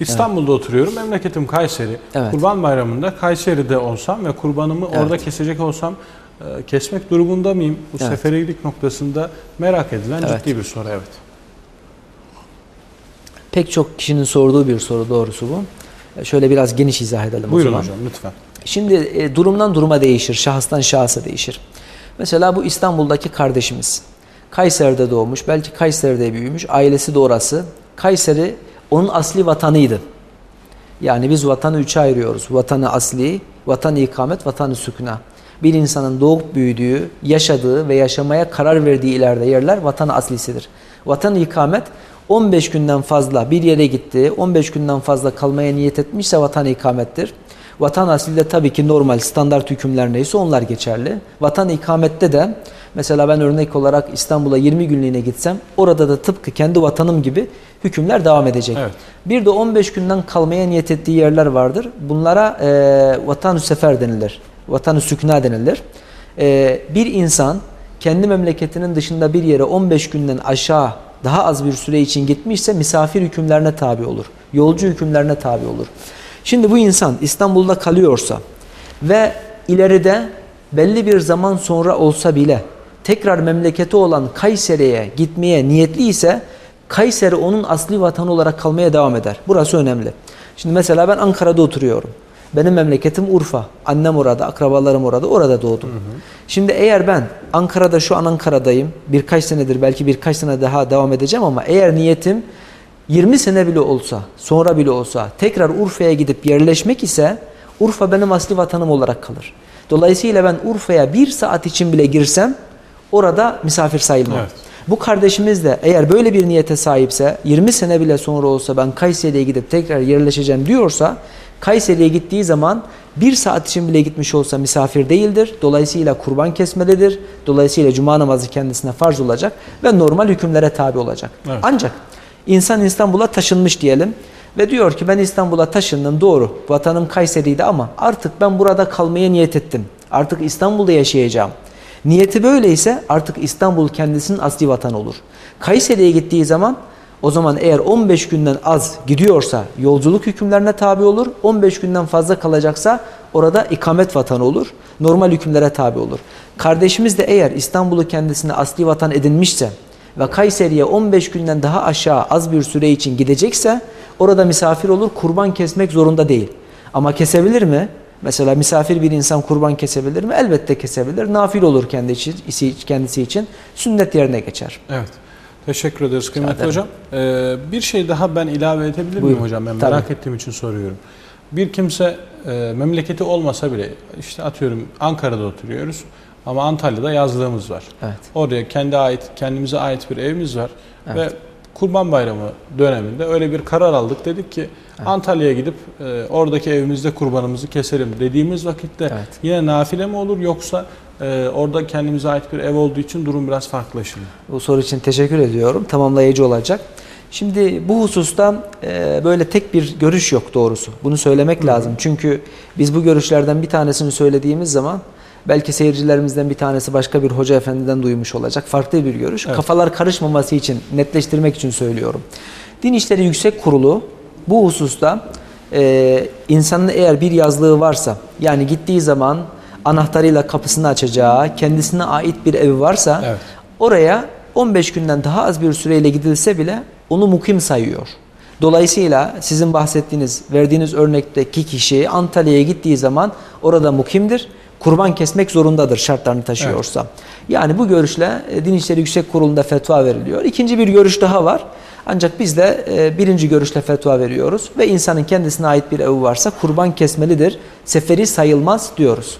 İstanbul'da oturuyorum. Memleketim Kayseri. Evet. Kurban Bayramı'nda Kayseri'de olsam ve kurbanımı Evet. orada kesecek olsam e, kesmek durumunda mıyım? Bu Evet. seferilik noktasında merak edilen Evet. ciddi bir soru evet. Pek çok kişinin sorduğu bir soru doğrusu bu. E, Şöyle biraz geniş izah edelim Buyurun o zaman. hocam lütfen. Şimdi e, durumdan duruma değişir, şahıstan şahsa değişir. Mesela bu İstanbul'daki kardeşimiz. Kayseri'de doğmuş, belki Kayseri'de büyümüş, ailesi de orası. Kayseri onun asli vatanıydı. Yani biz vatanı üçe ayırıyoruz. Vatanı asli, vatanı ikamet, vatanı sükuna. Bir insanın doğup büyüdüğü, yaşadığı ve yaşamaya karar verdiği ileride yerler vatanı aslisidir. Vatanı ikamet 15 günden fazla bir yere gitti, 15 günden fazla kalmaya niyet etmişse vatan ikamettir. Vatan asli de tabii ki normal standart hükümler neyse onlar geçerli. Vatan ikamette de mesela ben örnek olarak İstanbul'a 20 günlüğüne gitsem orada da tıpkı kendi vatanım gibi hükümler devam edecek. Evet. Bir de 15 günden kalmaya niyet ettiği yerler vardır. Bunlara e, vatan-ı sefer denilir. Vatan-ı sükna denilir. E, bir insan kendi memleketinin dışında bir yere 15 günden aşağı daha az bir süre için gitmişse misafir hükümlerine tabi olur. Yolcu hükümlerine tabi olur. Şimdi bu insan İstanbul'da kalıyorsa ve ileride belli bir zaman sonra olsa bile tekrar memleketi olan Kayseri'ye gitmeye niyetli ise Kayseri onun asli vatanı olarak kalmaya devam eder. Burası önemli. Şimdi mesela ben Ankara'da oturuyorum. Benim memleketim Urfa. Annem orada, akrabalarım orada, orada doğdum. Şimdi eğer ben Ankara'da şu an Ankara'dayım. Birkaç senedir belki birkaç sene daha devam edeceğim ama eğer niyetim 20 sene bile olsa, sonra bile olsa tekrar Urfa'ya gidip yerleşmek ise Urfa benim asli vatanım olarak kalır. Dolayısıyla ben Urfa'ya bir saat için bile girsem orada misafir sayılmam. Evet. Bu kardeşimiz de eğer böyle bir niyete sahipse 20 sene bile sonra olsa ben Kayseri'ye gidip tekrar yerleşeceğim diyorsa Kayseri'ye gittiği zaman bir saat için bile gitmiş olsa misafir değildir. Dolayısıyla kurban kesmelidir. Dolayısıyla cuma namazı kendisine farz olacak ve normal hükümlere tabi olacak. Evet. Ancak insan İstanbul'a taşınmış diyelim ve diyor ki ben İstanbul'a taşındım doğru vatanım Kayseri'ydi ama artık ben burada kalmaya niyet ettim. Artık İstanbul'da yaşayacağım. Niyeti böyleyse artık İstanbul kendisinin asli vatanı olur. Kayseri'ye gittiği zaman o zaman eğer 15 günden az gidiyorsa yolculuk hükümlerine tabi olur. 15 günden fazla kalacaksa orada ikamet vatanı olur. Normal hükümlere tabi olur. Kardeşimiz de eğer İstanbul'u kendisine asli vatan edinmişse ve Kayseri'ye 15 günden daha aşağı az bir süre için gidecekse orada misafir olur. Kurban kesmek zorunda değil. Ama kesebilir mi? Mesela misafir bir insan kurban kesebilir mi? Elbette kesebilir. Nafil olur kendi için, kendisi için. Sünnet yerine geçer. Evet. Teşekkür ederiz kıymetli hocam. Ee, bir şey daha ben ilave edebilir miyim hocam? Ben Tabii. merak ettiğim için soruyorum. Bir kimse e, memleketi olmasa bile işte atıyorum Ankara'da oturuyoruz ama Antalya'da yazlığımız var. Evet. Oraya kendi ait kendimize ait bir evimiz var Evet. ve Kurban Bayramı döneminde öyle bir karar aldık. Dedik ki Antalya'ya gidip e, oradaki evimizde kurbanımızı keselim dediğimiz vakitte Evet. yine nafile mi olur yoksa e, orada kendimize ait bir ev olduğu için durum biraz farklılaşır mı? Bu soru için teşekkür ediyorum. Tamamlayıcı olacak. Şimdi bu hususta e, böyle tek bir görüş yok doğrusu. Bunu söylemek lazım. Çünkü biz bu görüşlerden bir tanesini söylediğimiz zaman belki seyircilerimizden bir tanesi başka bir hoca efendiden duymuş olacak. Farklı bir görüş. Evet. Kafalar karışmaması için, netleştirmek için söylüyorum. Din İşleri Yüksek Kurulu bu hususta e, insanın eğer bir yazlığı varsa yani gittiği zaman anahtarıyla kapısını açacağı, kendisine ait bir evi varsa Evet. Oraya 15 günden daha az bir süreyle gidilse bile onu mukim sayıyor. Dolayısıyla sizin bahsettiğiniz, verdiğiniz örnekteki kişi Antalya'ya gittiği zaman orada mukimdir. Kurban kesmek zorundadır şartlarını taşıyorsa. Yani bu görüşle e, Din İşleri Yüksek Kurulu'nda fetva veriliyor. İkinci bir görüş daha var. Ancak biz de e, birinci görüşle fetva veriyoruz ve insanın kendisine ait bir evi varsa kurban kesmelidir. Seferi sayılmaz diyoruz.